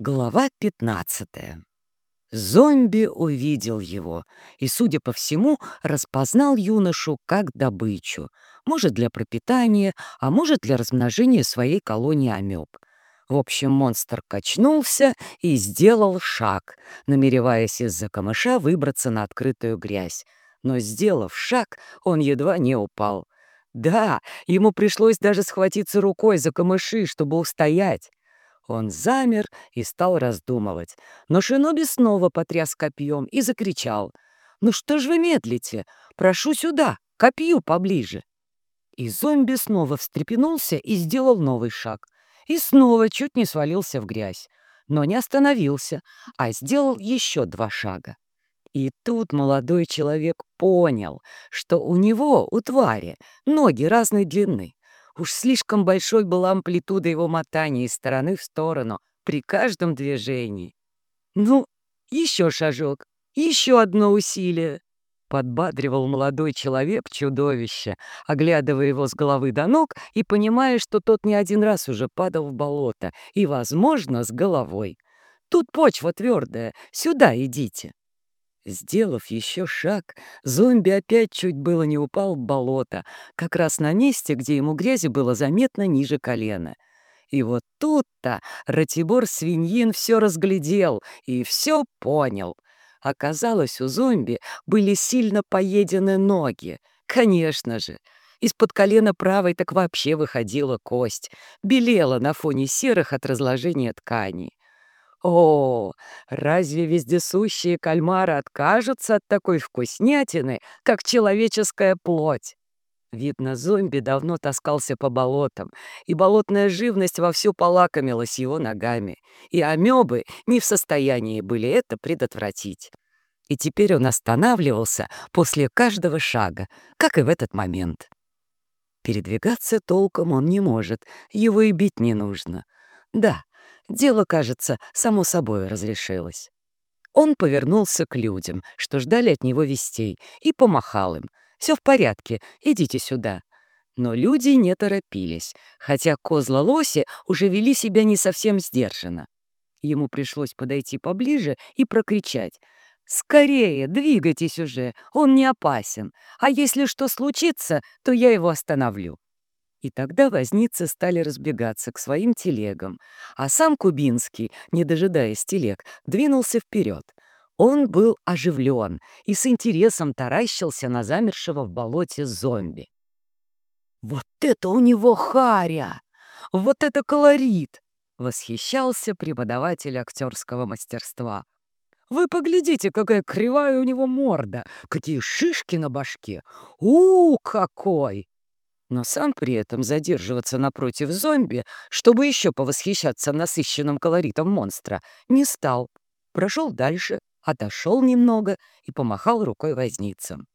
Глава 15 Зомби увидел его и, судя по всему, распознал юношу как добычу, может, для пропитания, а может, для размножения своей колонии амеб. В общем, монстр качнулся и сделал шаг, намереваясь из-за камыша выбраться на открытую грязь. Но, сделав шаг, он едва не упал. Да, ему пришлось даже схватиться рукой за камыши, чтобы устоять. Он замер и стал раздумывать. Но Шиноби снова потряс копьем и закричал. «Ну что ж вы медлите? Прошу сюда, копью поближе!» И зомби снова встрепенулся и сделал новый шаг. И снова чуть не свалился в грязь. Но не остановился, а сделал еще два шага. И тут молодой человек понял, что у него, у твари, ноги разной длины. Уж слишком большой была амплитуда его мотания из стороны в сторону при каждом движении. «Ну, еще шажок, еще одно усилие!» Подбадривал молодой человек чудовище, оглядывая его с головы до ног и понимая, что тот не один раз уже падал в болото и, возможно, с головой. «Тут почва твердая, сюда идите!» Сделав еще шаг, зомби опять чуть было не упал в болото, как раз на месте, где ему грязи было заметно ниже колена. И вот тут-то Ратибор Свиньин все разглядел и все понял. Оказалось, у зомби были сильно поедены ноги. Конечно же, из-под колена правой так вообще выходила кость, белела на фоне серых от разложения тканей. О, разве вездесущие кальмары откажутся от такой вкуснятины, как человеческая плоть? Видно, зомби давно таскался по болотам, и болотная живность вовсю полакомилась его ногами, и амебы не в состоянии были это предотвратить. И теперь он останавливался после каждого шага, как и в этот момент. Передвигаться толком он не может, его и бить не нужно. Да, Дело, кажется, само собой разрешилось. Он повернулся к людям, что ждали от него вестей, и помахал им. «Все в порядке, идите сюда». Но люди не торопились, хотя козла-лоси уже вели себя не совсем сдержанно. Ему пришлось подойти поближе и прокричать. «Скорее, двигайтесь уже, он не опасен, а если что случится, то я его остановлю». И тогда возницы стали разбегаться к своим телегам, а сам Кубинский, не дожидаясь телег, двинулся вперед. Он был оживлен и с интересом таращился на замершего в болоте зомби. «Вот это у него харя! Вот это колорит!» — восхищался преподаватель актерского мастерства. «Вы поглядите, какая кривая у него морда! Какие шишки на башке! у, какой!» Но сам при этом задерживаться напротив зомби, чтобы еще повосхищаться насыщенным колоритом монстра, не стал. Прошел дальше, отошел немного и помахал рукой возницам.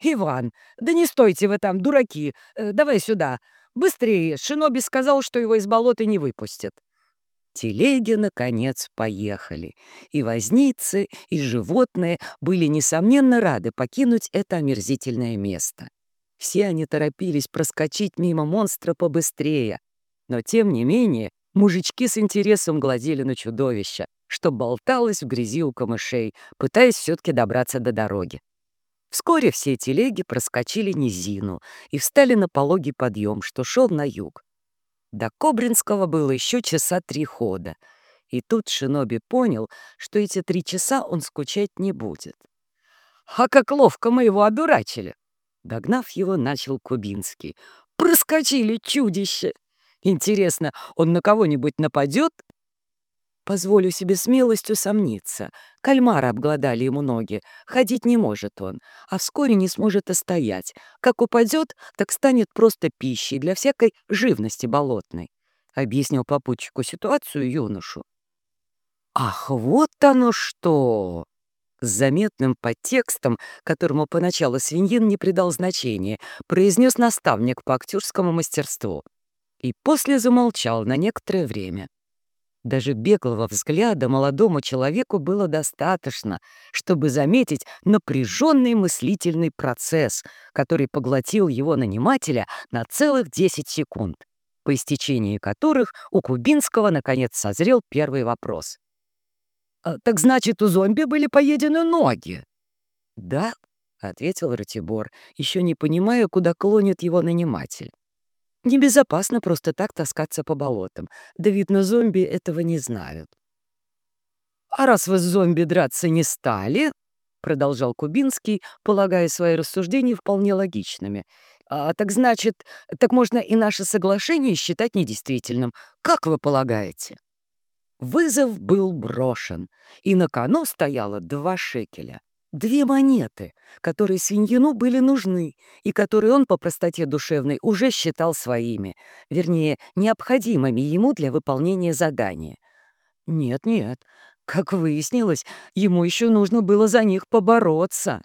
«Иван, да не стойте вы там, дураки! Э, давай сюда! Быстрее! Шиноби сказал, что его из болота не выпустят!» Телеги, наконец, поехали, и возницы, и животные были, несомненно, рады покинуть это омерзительное место. Все они торопились проскочить мимо монстра побыстрее. Но, тем не менее, мужички с интересом глазели на чудовище, что болталось в грязи у камышей, пытаясь все-таки добраться до дороги. Вскоре все телеги проскочили низину и встали на пологий подъем, что шел на юг. До Кобринского было еще часа три хода, и тут Шиноби понял, что эти три часа он скучать не будет. «А как ловко мы его одурачили!» Догнав его, начал Кубинский. «Проскочили чудище! Интересно, он на кого-нибудь нападет?» Позволю себе смелостью сомниться. Кальмары обглодали ему ноги. Ходить не может он, а вскоре не сможет остоять. Как упадет, так станет просто пищей для всякой живности болотной. Объяснил попутчику ситуацию юношу. «Ах, вот оно что!» С заметным подтекстом, которому поначалу свиньин не придал значения, произнес наставник по актерскому мастерству. И после замолчал на некоторое время. Даже беглого взгляда молодому человеку было достаточно, чтобы заметить напряженный мыслительный процесс, который поглотил его нанимателя на целых 10 секунд, по истечении которых у Кубинского наконец созрел первый вопрос — так значит, у зомби были поедены ноги. Да, — ответил Ратибор, еще не понимая, куда клонит его наниматель. Небезопасно просто так таскаться по болотам. Да, видно, зомби этого не знают. «А раз вы с зомби драться не стали, — продолжал Кубинский, полагая свои рассуждения вполне логичными, а, так значит, так можно и наше соглашение считать недействительным. Как вы полагаете?» Вызов был брошен, и на кону стояло два шекеля. Две монеты, которые свиньину были нужны и которые он по простоте душевной уже считал своими, вернее, необходимыми ему для выполнения задания. Нет-нет, как выяснилось, ему еще нужно было за них побороться.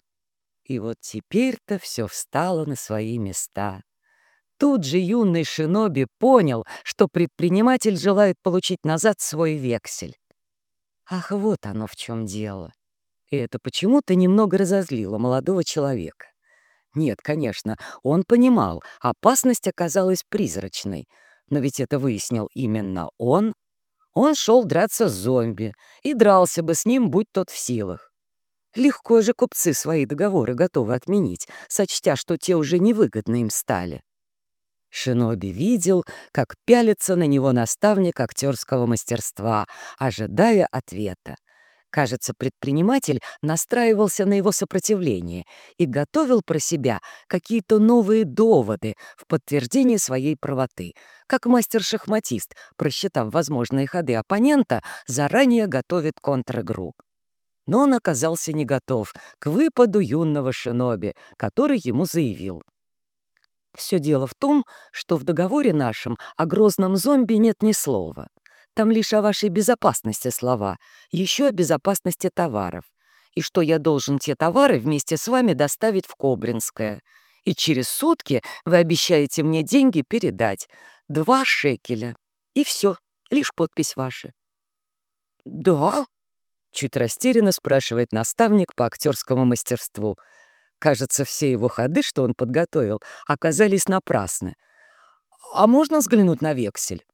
И вот теперь-то все встало на свои места. Тут же юный шиноби понял, что предприниматель желает получить назад свой вексель. Ах, вот оно в чем дело. И это почему-то немного разозлило молодого человека. Нет, конечно, он понимал, опасность оказалась призрачной. Но ведь это выяснил именно он. Он шел драться с зомби и дрался бы с ним, будь тот в силах. Легко же купцы свои договоры готовы отменить, сочтя, что те уже невыгодны им стали. Шиноби видел, как пялится на него наставник актерского мастерства, ожидая ответа. Кажется, предприниматель настраивался на его сопротивление и готовил про себя какие-то новые доводы в подтверждение своей правоты, как мастер-шахматист, просчитав возможные ходы оппонента, заранее готовит контр-игру. Но он оказался не готов к выпаду юного шиноби, который ему заявил. Все дело в том, что в договоре нашем о грозном зомби нет ни слова. Там лишь о вашей безопасности слова, еще о безопасности товаров. И что я должен те товары вместе с вами доставить в Кобринское. И через сутки вы обещаете мне деньги передать. Два шекеля. И все, лишь подпись ваша. «Да?» — чуть растерянно спрашивает наставник по актерскому мастерству. Кажется, все его ходы, что он подготовил, оказались напрасны. «А можно взглянуть на вексель?»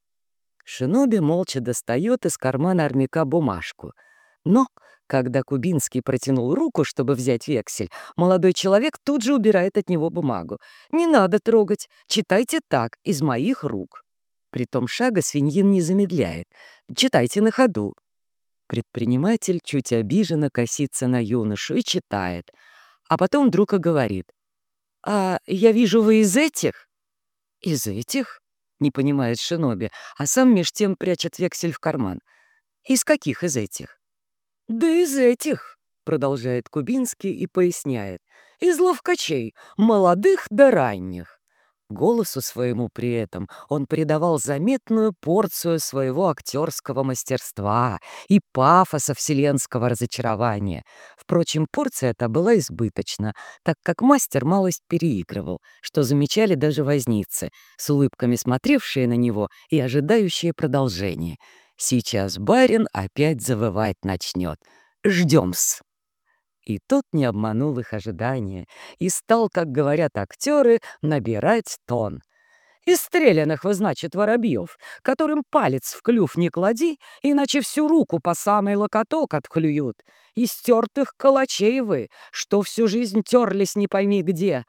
Шиноби молча достает из кармана армяка бумажку. Но, когда Кубинский протянул руку, чтобы взять вексель, молодой человек тут же убирает от него бумагу. «Не надо трогать, читайте так, из моих рук». Притом шага свиньин не замедляет. «Читайте на ходу». Предприниматель чуть обиженно косится на юношу и читает, а потом вдруг говорит. «А я вижу, вы из этих?» «Из этих?» — не понимает Шиноби, а сам меж тем прячет вексель в карман. «Из каких из этих?» «Да из этих», — продолжает Кубинский и поясняет. «Из ловкачей, молодых да ранних». Голосу своему при этом он придавал заметную порцию своего актерского мастерства и пафоса вселенского разочарования. Впрочем, порция эта была избыточна, так как мастер малость переигрывал, что замечали даже возницы, с улыбками смотревшие на него и ожидающие продолжения. Сейчас барин опять завывать начнет. Ждем-с. И тот не обманул их ожидания и стал, как говорят актеры, набирать тон. Из стрелянных вы, значит, воробьев, которым палец в клюв не клади, иначе всю руку по самый локоток отклюют. Из тертых калачей вы, что всю жизнь терлись не пойми где.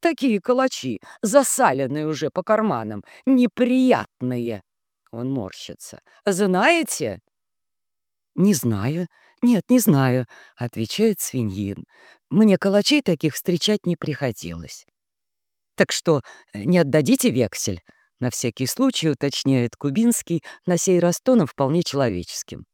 Такие калачи, засаленные уже по карманам, неприятные. Он морщится. Знаете? Не знаю, «Нет, не знаю», — отвечает свиньин. «Мне калачей таких встречать не приходилось». «Так что, э, не отдадите вексель?» — на всякий случай уточняет Кубинский, на сей раз тоном вполне человеческим.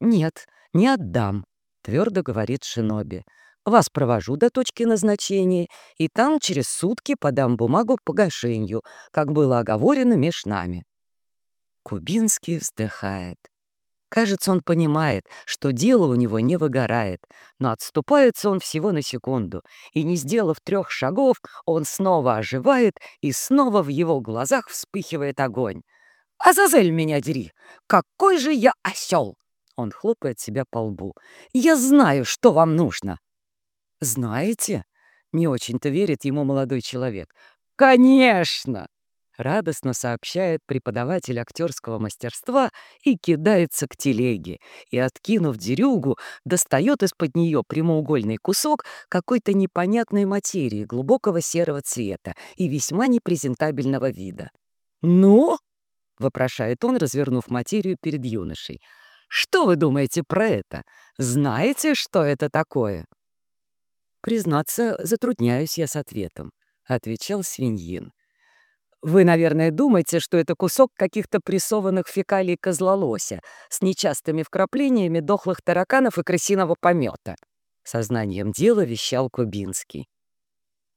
«Нет, не отдам», — твердо говорит Шиноби. «Вас провожу до точки назначения, и там через сутки подам бумагу погашению, как было оговорено меж нами». Кубинский вздыхает. Кажется, он понимает, что дело у него не выгорает, но отступается он всего на секунду, и, не сделав трех шагов, он снова оживает, и снова в его глазах вспыхивает огонь. «Азазель меня дери! Какой же я осел!» Он хлопает себя по лбу. «Я знаю, что вам нужно!» «Знаете?» — не очень-то верит ему молодой человек. «Конечно!» Радостно сообщает преподаватель актерского мастерства и кидается к телеге, и, откинув дерюгу, достает из-под нее прямоугольный кусок какой-то непонятной материи глубокого серого цвета и весьма непрезентабельного вида. «Ну?» — вопрошает он, развернув материю перед юношей. «Что вы думаете про это? Знаете, что это такое?» «Признаться, затрудняюсь я с ответом», — отвечал свиньин. Вы, наверное, думаете, что это кусок каких-то прессованных фекалий козлолося с нечастыми вкраплениями дохлых тараканов и крысиного помета. Сознанием дела вещал Кубинский.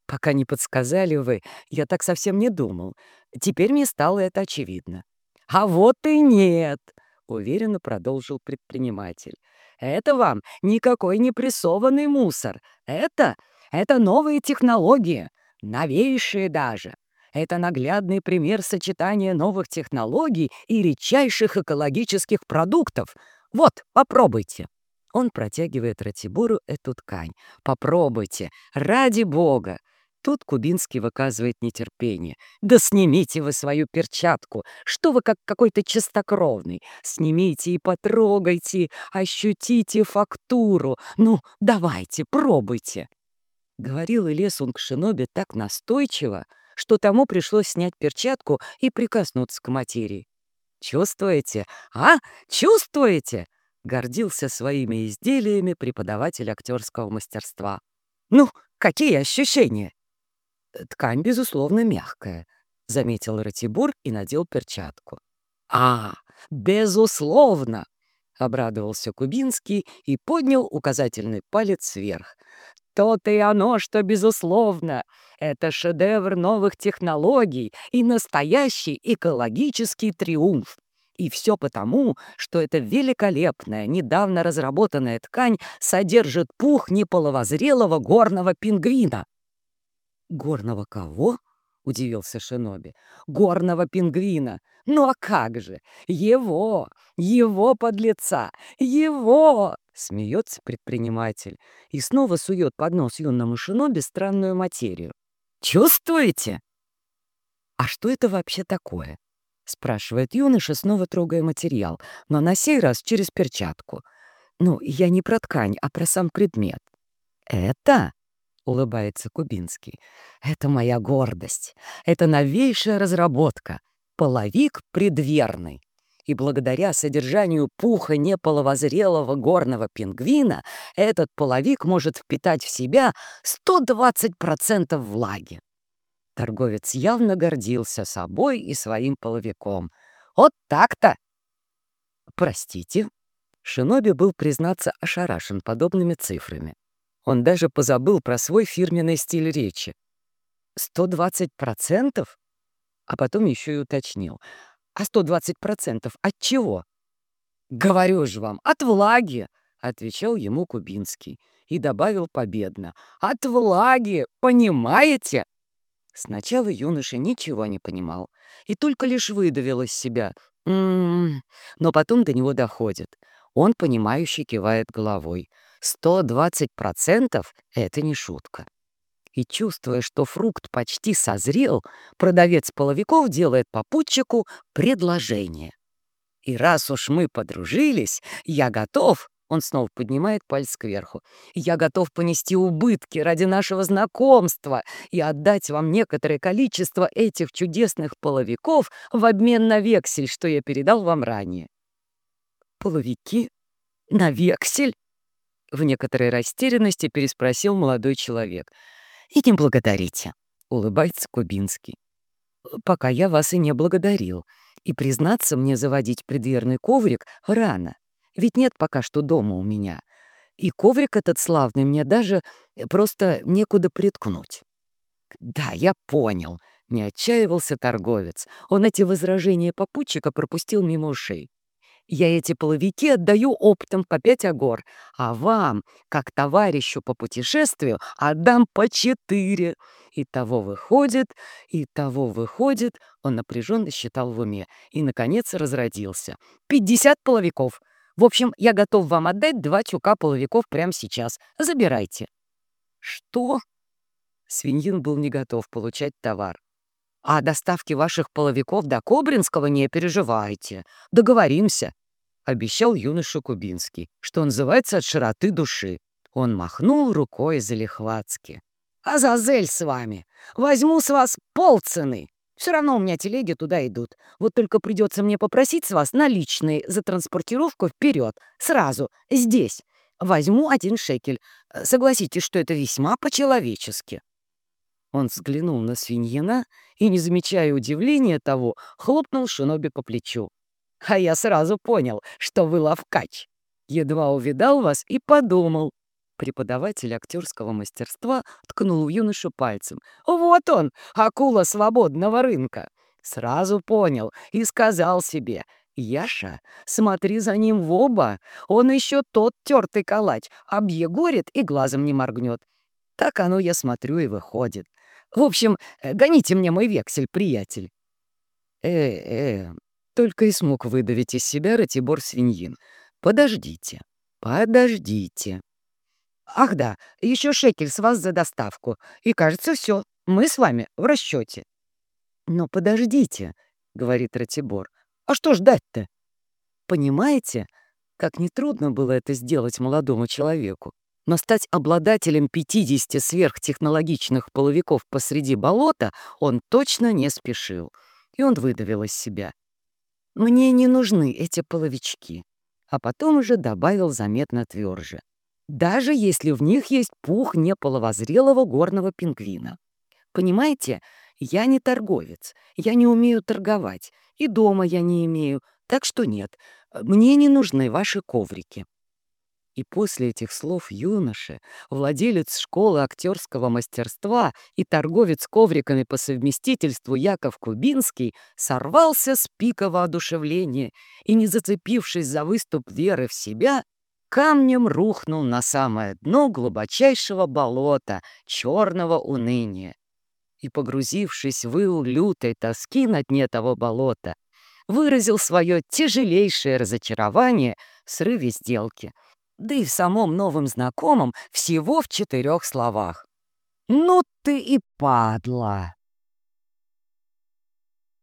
Пока не подсказали вы, я так совсем не думал. Теперь мне стало это очевидно. А вот и нет, уверенно продолжил предприниматель. Это вам никакой не прессованный мусор. Это, это новые технологии, новейшие даже. Это наглядный пример сочетания новых технологий и редчайших экологических продуктов. Вот, попробуйте. Он протягивает Ратибору эту ткань. Попробуйте, ради бога. Тут Кубинский выказывает нетерпение. «Да снимите вы свою перчатку! Что вы как какой-то чистокровный? Снимите и потрогайте, ощутите фактуру. Ну, давайте, пробуйте!» Говорил Илесун к Шинобе так настойчиво, что тому пришлось снять перчатку и прикоснуться к материи. «Чувствуете? А? Чувствуете?» — гордился своими изделиями преподаватель актерского мастерства. «Ну, какие ощущения?» «Ткань, безусловно, мягкая», — заметил Ратибур и надел перчатку. «А, безусловно!» — обрадовался Кубинский и поднял указательный палец вверх. То-то и оно, что, безусловно, это шедевр новых технологий и настоящий экологический триумф. И все потому, что эта великолепная, недавно разработанная ткань содержит пух неполовозрелого горного пингвина. «Горного кого?» — удивился Шиноби. «Горного пингвина! Ну а как же? Его! Его подлеца! Его!» Смеется предприниматель и снова сует под нос юному шиноби странную материю. «Чувствуете?» «А что это вообще такое?» — спрашивает юноша, снова трогая материал, но на сей раз через перчатку. «Ну, я не про ткань, а про сам предмет». «Это?» — улыбается Кубинский. «Это моя гордость. Это новейшая разработка. Половик предверный и благодаря содержанию пуха неполовозрелого горного пингвина этот половик может впитать в себя 120% влаги. Торговец явно гордился собой и своим половиком. Вот так-то! Простите. Шиноби был, признаться, ошарашен подобными цифрами. Он даже позабыл про свой фирменный стиль речи. «120%?» А потом еще и уточнил — а 120% от чего? «Говорю же вам, от влаги!» — отвечал ему Кубинский и добавил победно. «От влаги, понимаете?» Сначала юноша ничего не понимал и только лишь выдавил из себя «М -м -м", но потом до него доходит. Он, понимающе кивает головой. «120% — это не шутка» и, чувствуя, что фрукт почти созрел, продавец половиков делает попутчику предложение. «И раз уж мы подружились, я готов...» Он снова поднимает палец кверху. «Я готов понести убытки ради нашего знакомства и отдать вам некоторое количество этих чудесных половиков в обмен на вексель, что я передал вам ранее». «Половики? На вексель?» В некоторой растерянности переспросил молодой человек — и не благодарите», — улыбается Кубинский. «Пока я вас и не благодарил. И, признаться, мне заводить предверный коврик рано. Ведь нет пока что дома у меня. И коврик этот славный мне даже просто некуда приткнуть». «Да, я понял», — не отчаивался торговец. Он эти возражения попутчика пропустил мимо ушей. Я эти половики отдаю оптом по пять агор, а вам, как товарищу по путешествию, отдам по четыре. И того выходит, и того выходит, он напряженно считал в уме и, наконец, разродился. Пятьдесят половиков. В общем, я готов вам отдать два тюка половиков прямо сейчас. Забирайте. Что? Свиньин был не готов получать товар. А о доставке ваших половиков до Кобринского не переживайте. Договоримся, — обещал юноша Кубинский, что называется от широты души. Он махнул рукой залихватски. «Азазель с вами! Возьму с вас полцены! Все равно у меня телеги туда идут. Вот только придется мне попросить с вас наличные за транспортировку вперед, сразу, здесь. Возьму один шекель. Согласитесь, что это весьма по-человечески». Он взглянул на свиньина и, не замечая удивления того, хлопнул Шиноби по плечу. «А я сразу понял, что вы ловкач. Едва увидал вас и подумал, Преподаватель актерского мастерства ткнул юношу пальцем. «Вот он, акула свободного рынка!» Сразу понял и сказал себе. «Яша, смотри за ним в оба, он еще тот тертый калач, объегорит и глазом не моргнет. Так оно, я смотрю, и выходит. В общем, гоните мне мой вексель, приятель». «Э-э», только и смог выдавить из себя Ратибор Свиньин. «Подождите, подождите». Ах да, еще шекель с вас за доставку. И кажется, все. Мы с вами в расчете. Но подождите, говорит Ратибор. А что ждать-то? Понимаете, как нетрудно было это сделать молодому человеку. Но стать обладателем 50 сверхтехнологичных половиков посреди болота он точно не спешил. И он выдавил из себя. «Мне не нужны эти половички». А потом уже добавил заметно тверже даже если в них есть пух неполовозрелого горного пингвина. Понимаете, я не торговец, я не умею торговать, и дома я не имею, так что нет, мне не нужны ваши коврики. И после этих слов юноша, владелец школы актерского мастерства и торговец ковриками по совместительству Яков Кубинский сорвался с пика воодушевления и, не зацепившись за выступ веры в себя, камнем рухнул на самое дно глубочайшего болота, черного уныния. И, погрузившись в ил лютой тоски на дне того болота, выразил свое тяжелейшее разочарование в срыве сделки, да и в самом новом знакомом всего в четырех словах. «Ну ты и падла!»